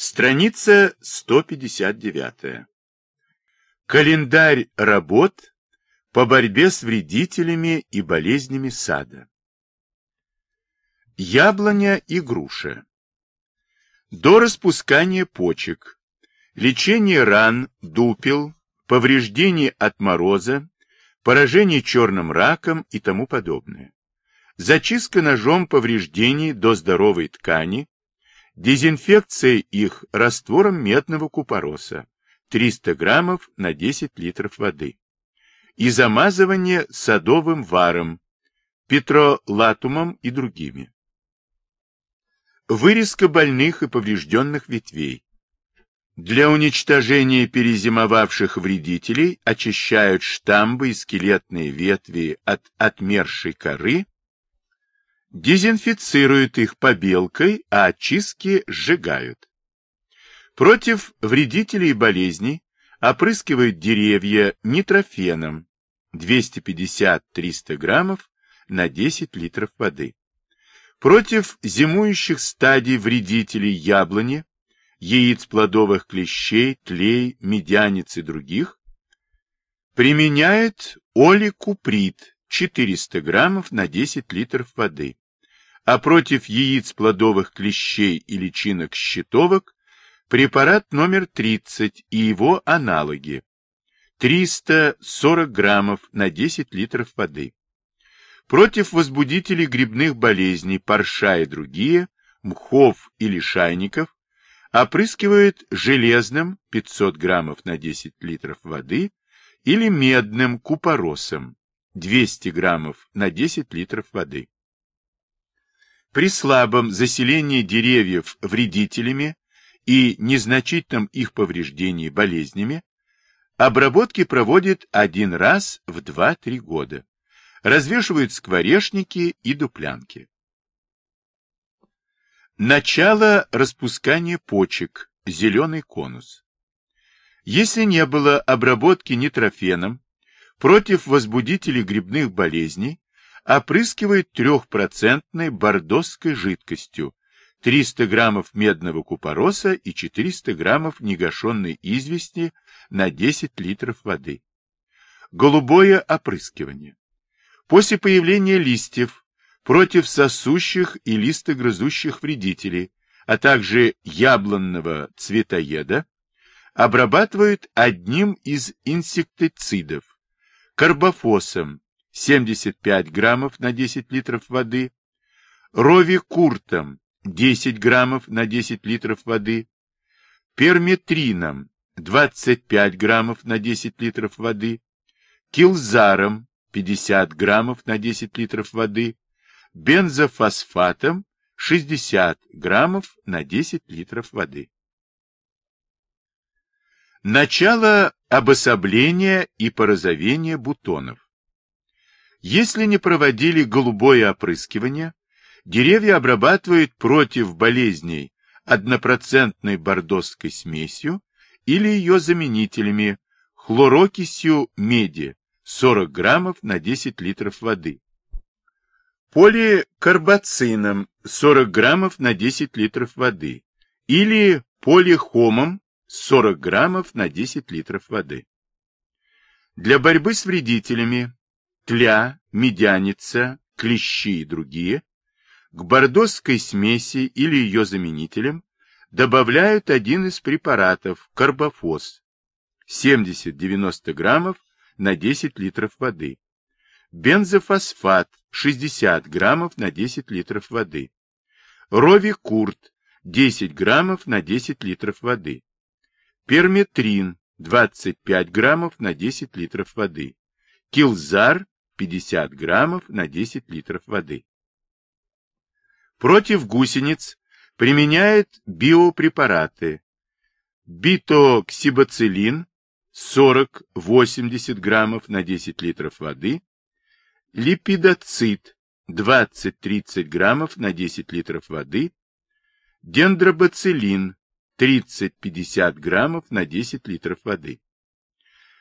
Страница 159. Календарь работ по борьбе с вредителями и болезнями сада. Яблоня и груша. До распускания почек. Лечение ран, дупел, повреждений от мороза, поражение черным раком и тому подобное. Зачистка ножом повреждений до здоровой ткани, Дезинфекция их раствором медного купороса 300 граммов на 10 литров воды. И замазывание садовым варом, петролатумом и другими. Вырезка больных и поврежденных ветвей. Для уничтожения перезимовавших вредителей очищают штамбы и скелетные ветви от отмершей коры дезинфицируют их побелкой, а очистки сжигают. Против вредителей и болезней опрыскивают деревья нитрофеном 250-300 граммов на 10 литров воды. Против зимующих стадий вредителей яблони, яиц плодовых клещей, тлей, медяниц и других применяют оликуприт 400 граммов на 10 литров воды, а против яиц плодовых клещей и личинок щитовок препарат номер 30 и его аналоги. 340 граммов на 10 литров воды. Против возбудителей грибных болезней, парша и другие, мхов и лишайников, опрыскивают железным 500 граммов на 10 литров воды или медным купоросом 200 граммов на 10 литров воды. При слабом заселении деревьев вредителями и незначительном их повреждении болезнями обработки проводят один раз в 2-3 года. Развешивают скворечники и дуплянки. Начало распускания почек. Зеленый конус. Если не было обработки нитрофеном, Против возбудителей грибных болезней опрыскивают трехпроцентной бордосской жидкостью 300 граммов медного купороса и 400 граммов негашенной извести на 10 литров воды. Голубое опрыскивание. После появления листьев против сосущих и листогрызущих вредителей, а также яблонного цветоеда, обрабатывают одним из инсектицидов карбофосом 75 граммов на 10 литров воды, ровикуртом 10 граммов на 10 литров воды, перметрином 25 граммов на 10 литров воды, килзаром 50 граммов на 10 литров воды, бензофосфатом 60 граммов на 10 литров воды. Начало обособления и порозовения бутонов. Если не проводили голубое опрыскивание, деревья обрабатывают против болезней однопроцентной бордосской смесью или ее заменителями хлорокисью меди 40 граммов на 10 литров воды, поликарбоцином 40 граммов на 10 литров воды или полихомом 40 граммов на 10 литров воды. Для борьбы с вредителями тля, медяница, клещи и другие к бордосской смеси или ее заменителям добавляют один из препаратов карбофос 70-90 граммов на 10 литров воды, бензофосфат 60 граммов на 10 литров воды, ровикурт 10 граммов на 10 литров воды, перметрин 25 граммов на 10 литров воды, килзар 50 граммов на 10 литров воды. Против гусениц применяет биопрепараты. Битоксибациллин 40-80 граммов на 10 литров воды, лепидоцид 20-30 граммов на 10 литров воды, дендробациллин 30-50 граммов на 10 литров воды.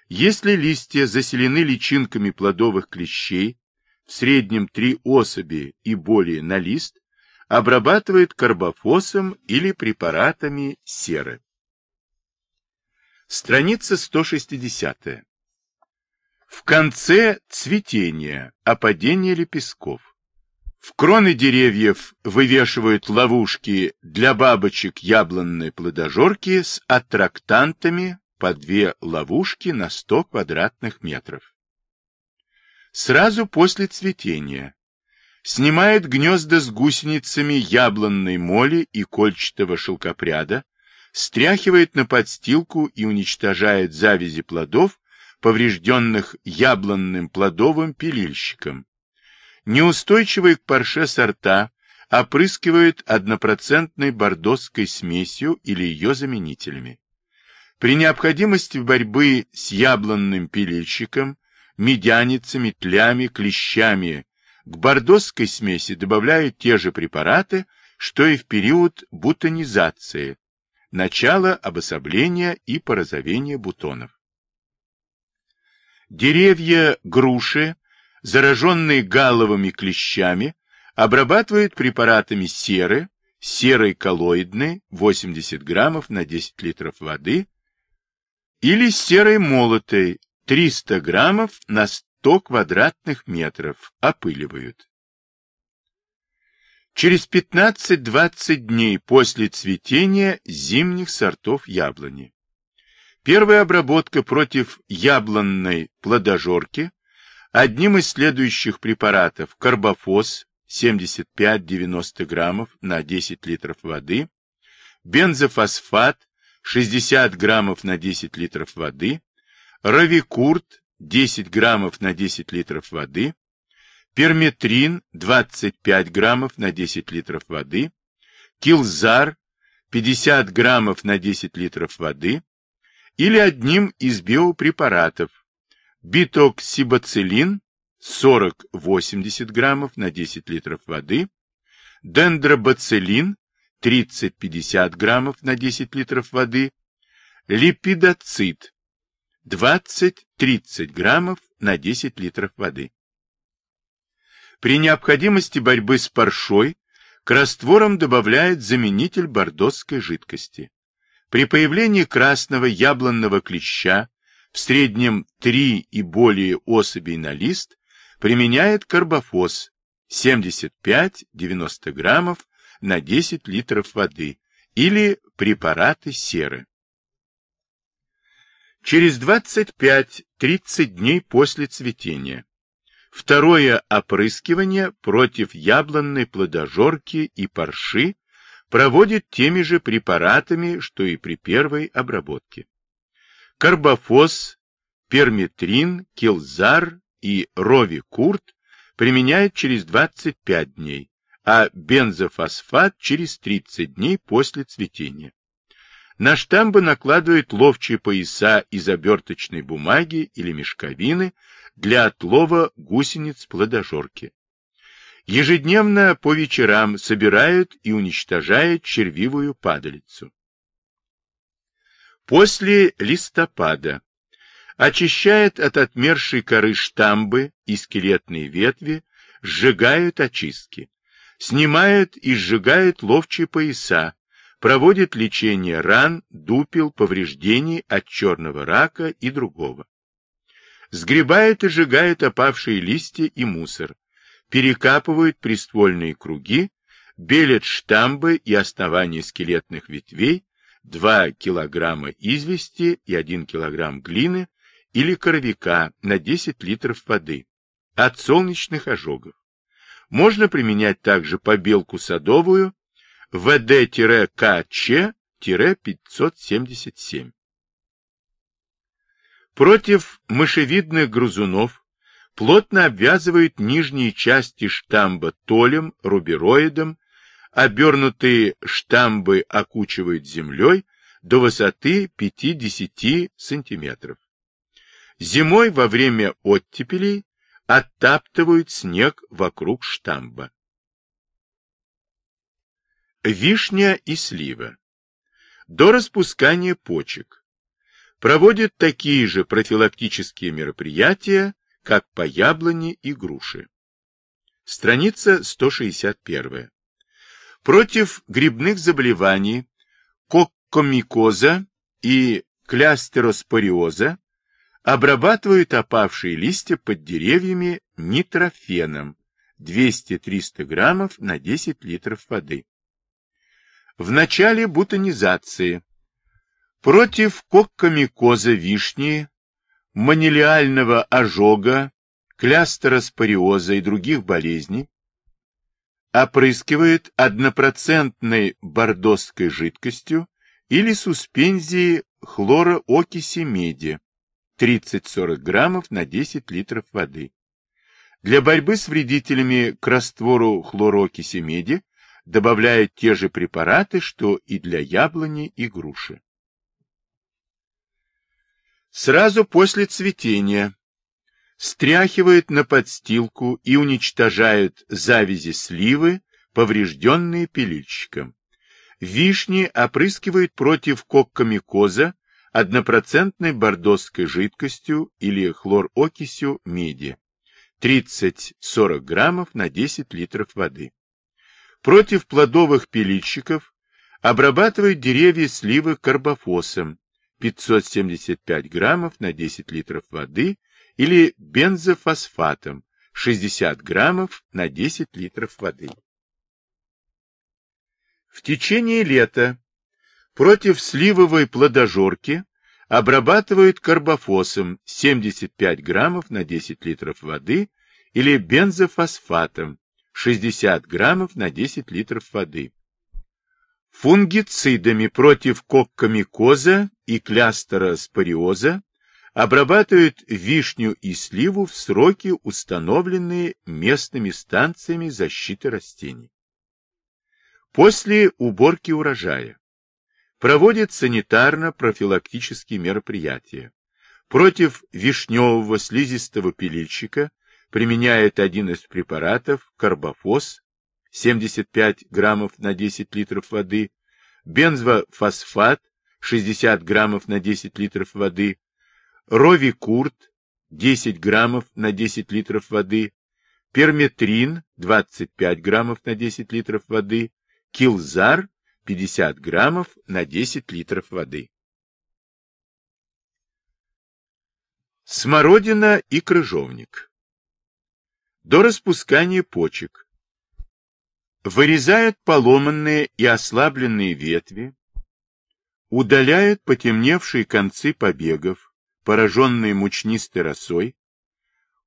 Если листья заселены личинками плодовых клещей, в среднем 3 особи и более на лист, обрабатывает карбофосом или препаратами серы. Страница 160. В конце цветения, опадение лепестков. В кроны деревьев вывешивают ловушки для бабочек яблонной плодожорки с аттрактантами по две ловушки на 100 квадратных метров. Сразу после цветения снимает гнезда с гусеницами яблонной моли и кольчатого шелкопряда, стряхивает на подстилку и уничтожает завязи плодов, поврежденных яблонным плодовым пилильщиком. Неустойчивые к парше сорта опрыскивают однопроцентной бордосской смесью или ее заменителями. При необходимости борьбы с яблонным пилильщиком, медяницами, тлями, клещами к бордосской смеси добавляют те же препараты, что и в период бутонизации, начало обособления и порозовения бутонов. Деревья груши, зараженные галловыми клещами, обрабатывают препаратами серы, серой коллоидной 80 граммов на 10 литров воды или серой молотой 300 граммов на 100 квадратных метров опыливают. Через 15-20 дней после цветения зимних сортов яблони. Первая обработка против яблонной плодожорки одним из следующих препаратов карбофос 75-90 граммов на 10 литров воды, бензофосфат 60 граммов на 10 литров воды, равикурт 10 граммов на 10 литров воды, перметрин 25 граммов на 10 литров воды, килзар 50 граммов на 10 литров воды или одним из биопрепаратов битоксибацилин 40-80 граммов на 10 литров воды, дендробацилин 30-50 граммов на 10 литров воды, липидоцит 20-30 граммов на 10 литров воды. При необходимости борьбы с паршой к растворам добавляют заменитель бордосской жидкости. При появлении красного яблонного клеща в среднем 3 и более особей на лист применяет карбофос 75-90 граммов на 10 литров воды или препараты серы. Через 25-30 дней после цветения. Второе опрыскивание против яблонной плодожорки и парши проводит теми же препаратами, что и при первой обработке. Карбофос, перметрин, килзар и ровикурт применяют через 25 дней, а бензофосфат через 30 дней после цветения. На штамбы накладывают ловчие пояса из оберточной бумаги или мешковины для отлова гусениц плодожорки. Ежедневно по вечерам собирают и уничтожают червивую падалицу. После листопада очищают от отмершей коры штамбы и скелетные ветви, сжигают очистки, снимают и сжигают ловчие пояса, проводит лечение ран, дупел, повреждений от черного рака и другого. Сгребает и сжигает опавшие листья и мусор, перекапывают приствольные круги, белят штамбы и основания скелетных ветвей, 2 килограмма извести и 1 килограмм глины или коровика на 10 литров воды от солнечных ожогов. Можно применять также побелку садовую ВД-КЧ-577. Против мышевидных грызунов плотно обвязывают нижние части штамба толем, рубероидом, обернутые штамбы окучивают землей до высоты 5-10 см. Зимой во время оттепелей оттаптывают снег вокруг штамба. Вишня и слива. До распускания почек. Проводят такие же профилактические мероприятия, как по яблоне и груши. Страница 161. Против грибных заболеваний коккомикоза и клястероспориоза обрабатывают опавшие листья под деревьями нитрофеном 200-300 граммов на 10 литров воды. В начале бутонизации против коккомикоза вишни, манилиального ожога, клястероспориоза и других болезней опрыскивают однопроцентной бордосской жидкостью или суспензией хлороокиси меди 30-40 граммов на 10 литров воды. Для борьбы с вредителями к раствору хлороокиси меди добавляют те же препараты, что и для яблони и груши. Сразу после цветения стряхивают на подстилку и уничтожают завязи сливы, поврежденные пилильщиком. Вишни опрыскивают против коккомикоза однопроцентной бордосской жидкостью или хлорокисью меди 30-40 граммов на 10 литров воды. Против плодовых пилильщиков обрабатывают деревья сливы карбофосом 575 граммов на 10 литров воды или бензофосфатом 60 граммов на 10 литров воды. В течение лета против сливовой плодожорки обрабатывают карбофосом 75 граммов на 10 литров воды или бензофосфатом 60 граммов на 10 литров воды. Фунгицидами против коккомикоза и клястероспориоза обрабатывают вишню и сливу в сроки, установленные местными станциями защиты растений. После уборки урожая проводят санитарно-профилактические мероприятия. Против вишневого слизистого пилильщика применяет один из препаратов карбофос 75 граммов на 10 литров воды, бензофосфат 60 граммов на 10 литров воды, ровикурт 10 граммов на 10 литров воды, перметрин 25 граммов на 10 литров воды, килзар 50 граммов на 10 литров воды. Смородина и крыжовник. До распускания почек. Вырезают поломанные и ослабленные ветви, удаляют потемневшие концы побегов, пораженные мучнистой росой,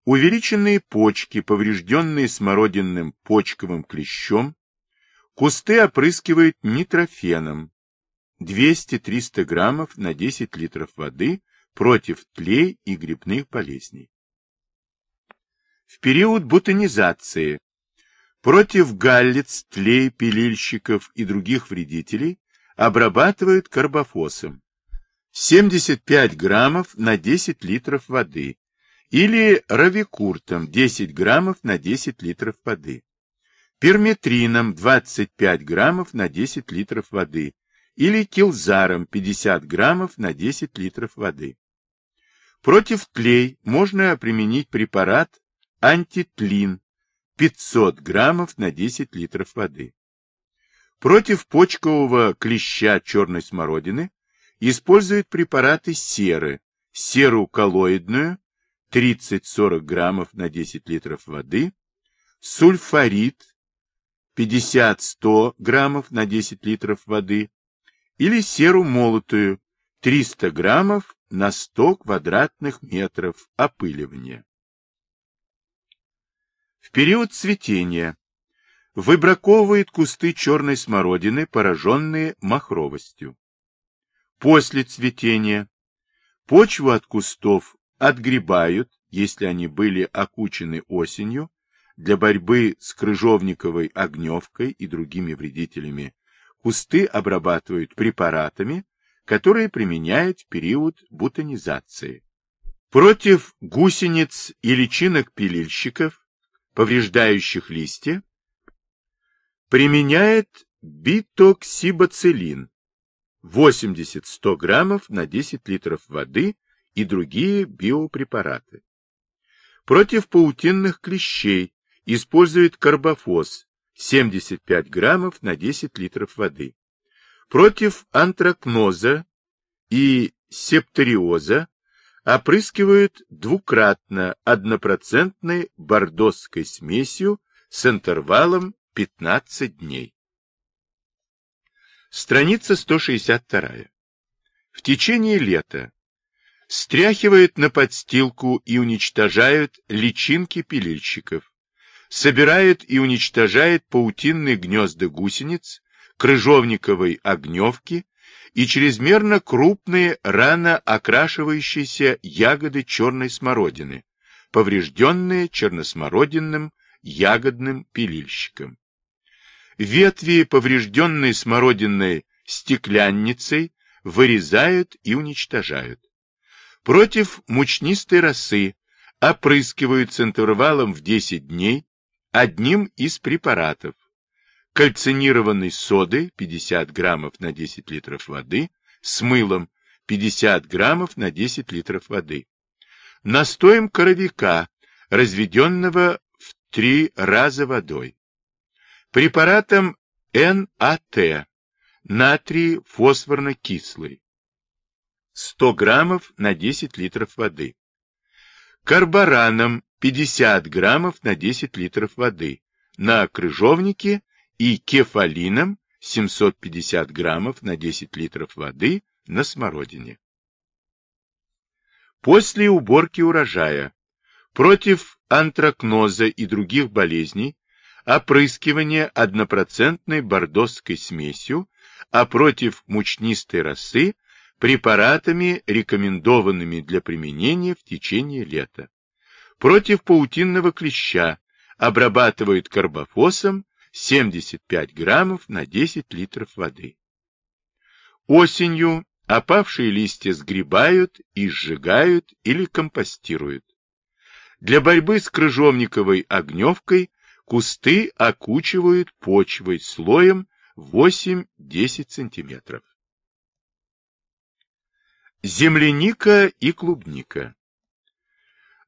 увеличенные почки, поврежденные смородинным почковым клещом, Кусты опрыскивают нитрофеном 200-300 граммов на 10 литров воды против тлей и грибных болезней. В период бутонизации против галлиц, тлей, пилильщиков и других вредителей обрабатывают карбофосом 75 граммов на 10 литров воды или равикуртом 10 граммов на 10 литров воды перметрином 25 граммов на 10 литров воды или килзаром 50 граммов на 10 литров воды. Против тлей можно применить препарат антитлин 500 граммов на 10 литров воды. Против почкового клеща черной смородины используют препараты серы, серу коллоидную 30-40 граммов на 10 литров воды, сульфарид 50-100 граммов на 10 литров воды или серу молотую 300 граммов на 100 квадратных метров опыливания. В период цветения выбраковывает кусты черной смородины, пораженные махровостью. После цветения. Почву от кустов отгребают, если они были окучены осенью, для борьбы с крыжовниковой огневкой и другими вредителями. Кусты обрабатывают препаратами, которые применяют в период бутонизации. Против гусениц и личинок пилильщиков, повреждающих листья, применяет битоксибацилин 80-100 граммов на 10 литров воды и другие биопрепараты. Против паутинных клещей использует карбофос 75 граммов на 10 литров воды. Против антракноза и септориоза опрыскивают двукратно однопроцентной бордосской смесью с интервалом 15 дней. Страница 162. В течение лета стряхивают на подстилку и уничтожают личинки пилильщиков, собирают и уничтожают паутинные гнезда гусениц, крыжовниковой огневки и чрезмерно крупные рано окрашивающиеся ягоды черной смородины, поврежденные черносмородинным ягодным пилильщиком. Ветви, поврежденные смородинной стеклянницей, вырезают и уничтожают. Против мучнистой росы опрыскивают с интервалом в 10 дней одним из препаратов. Кальцинированной соды 50 граммов на 10 литров воды с мылом 50 граммов на 10 литров воды. Настоем коровика, разведенного в три раза водой. Препаратом НАТ, натрий фосфорно-кислый, 100 граммов на 10 литров воды. Карбараном 50 граммов на 10 литров воды на крыжовнике и кефалином 750 граммов на 10 литров воды на смородине. После уборки урожая против антракноза и других болезней опрыскивание однопроцентной бордосской смесью, а против мучнистой росы препаратами, рекомендованными для применения в течение лета. Против паутинного клеща обрабатывают карбофосом 75 граммов на 10 литров воды. Осенью опавшие листья сгребают и сжигают или компостируют. Для борьбы с крыжовниковой огневкой Кусты окучивают почвой слоем 8-10 сантиметров. Земляника и клубника.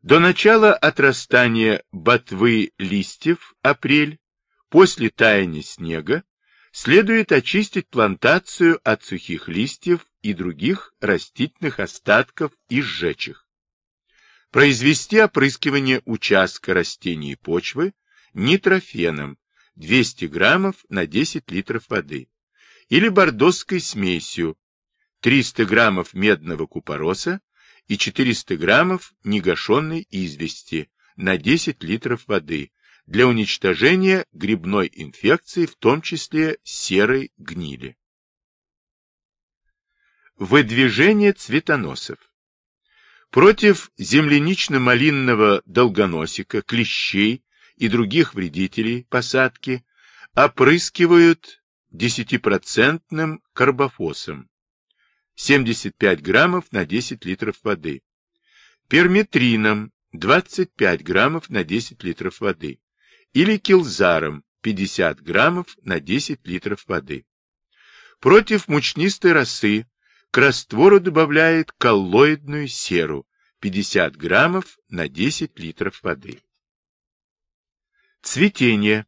До начала отрастания ботвы листьев, апрель, после таяния снега, следует очистить плантацию от сухих листьев и других растительных остатков и сжечь их. Произвести опрыскивание участка растений и почвы нитрофеном 200 граммов на 10 литров воды или бордосской смесью 300 граммов медного купороса и 400 граммов негашенной извести на 10 литров воды для уничтожения грибной инфекции, в том числе серой гнили. Выдвижение цветоносов. Против землянично-малинного долгоносика, клещей, и других вредителей посадки опрыскивают 10% карбофосом 75 граммов на 10 литров воды, перметрином 25 граммов на 10 литров воды или килзаром 50 граммов на 10 литров воды. Против мучнистой росы к раствору добавляет коллоидную серу 50 граммов на 10 литров воды. Цветение.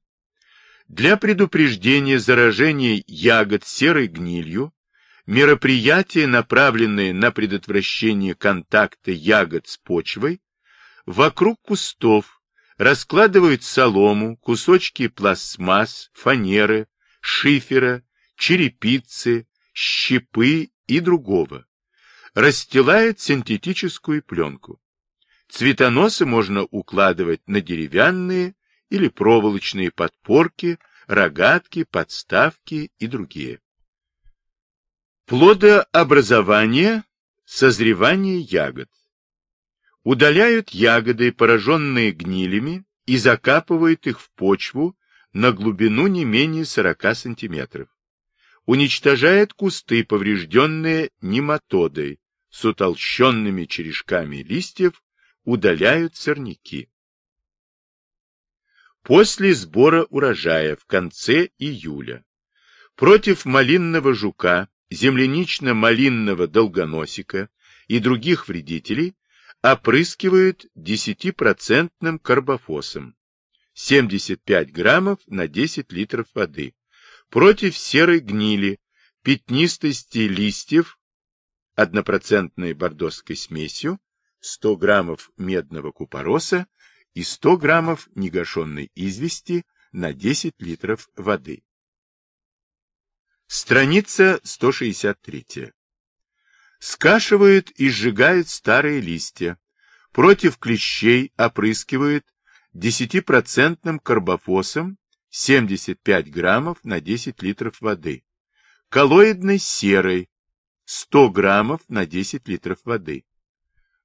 Для предупреждения заражения ягод серой гнилью мероприятия, направленные на предотвращение контакта ягод с почвой, вокруг кустов раскладывают солому, кусочки пластмасс, фанеры, шифера, черепицы, щепы и другого. Расстилают синтетическую пленку. Цветоносы можно укладывать на деревянные или проволочные подпорки, рогатки, подставки и другие. Плодообразование, созревание ягод. Удаляют ягоды, пораженные гнилями, и закапывают их в почву на глубину не менее 40 сантиметров. Уничтожает кусты, поврежденные нематодой, с утолщенными черешками листьев, удаляют сорняки. После сбора урожая в конце июля против малинного жука, землянично-малинного долгоносика и других вредителей опрыскивают 10% карбофосом 75 граммов на 10 литров воды. Против серой гнили, пятнистости листьев, однопроцентной бордоской смесью, 100 граммов медного купороса и 100 граммов негашенной извести на 10 литров воды. Страница 163. Скашивают и сжигают старые листья. Против клещей опрыскивают 10% карбофосом 75 граммов на 10 литров воды. Коллоидной серой 100 граммов на 10 литров воды.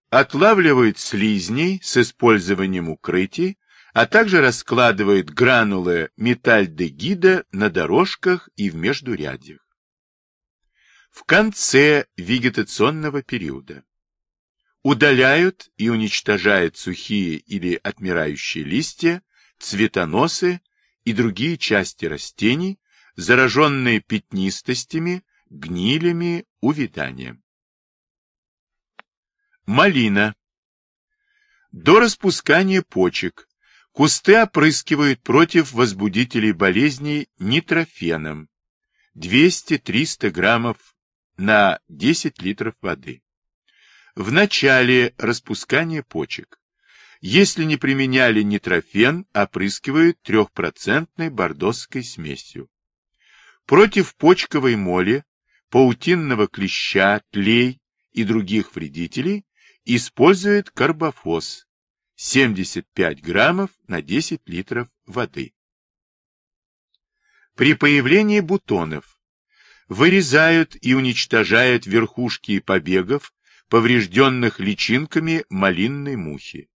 Отлавливают слизней с использованием укрытий, а также раскладывают гранулы метальдегида на дорожках и в междурядьях. В конце вегетационного периода удаляют и уничтожают сухие или отмирающие листья, цветоносы и другие части растений, зараженные пятнистостями, гнилями, увяданием. Малина. До распускания почек кусты опрыскивают против возбудителей болезней нитрофеном 200-300 граммов на 10 литров воды. В начале распускания почек. Если не применяли нитрофен, опрыскивают 3% бордосской смесью. Против почковой моли, паутинного клеща, тлей и других вредителей использует карбофос 75 граммов на 10 литров воды. При появлении бутонов вырезают и уничтожают верхушки побегов, поврежденных личинками малинной мухи.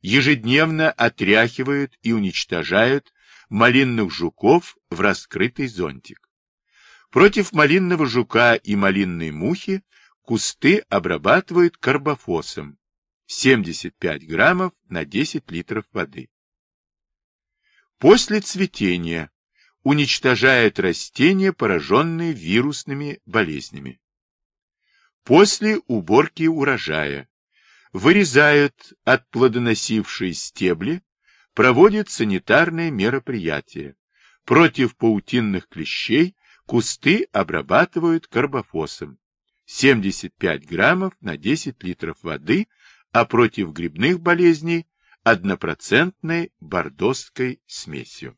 Ежедневно отряхивают и уничтожают малинных жуков в раскрытый зонтик. Против малинного жука и малинной мухи Кусты обрабатывают карбофосом 75 граммов на 10 литров воды. После цветения уничтожают растения, пораженные вирусными болезнями. После уборки урожая вырезают отплодоносившие стебли, проводят санитарные мероприятия. Против паутинных клещей кусты обрабатывают карбофосом 75 граммов на 10 литров воды, а против грибных болезней однопроцентной бордоской смесью.